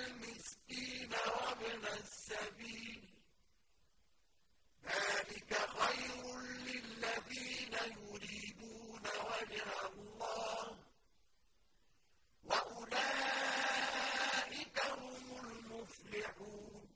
المسكين وابن السبيل. ذلك خير للذين يريدون وجه الله. وأولئك هم المفلحون.